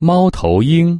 猫头鹰。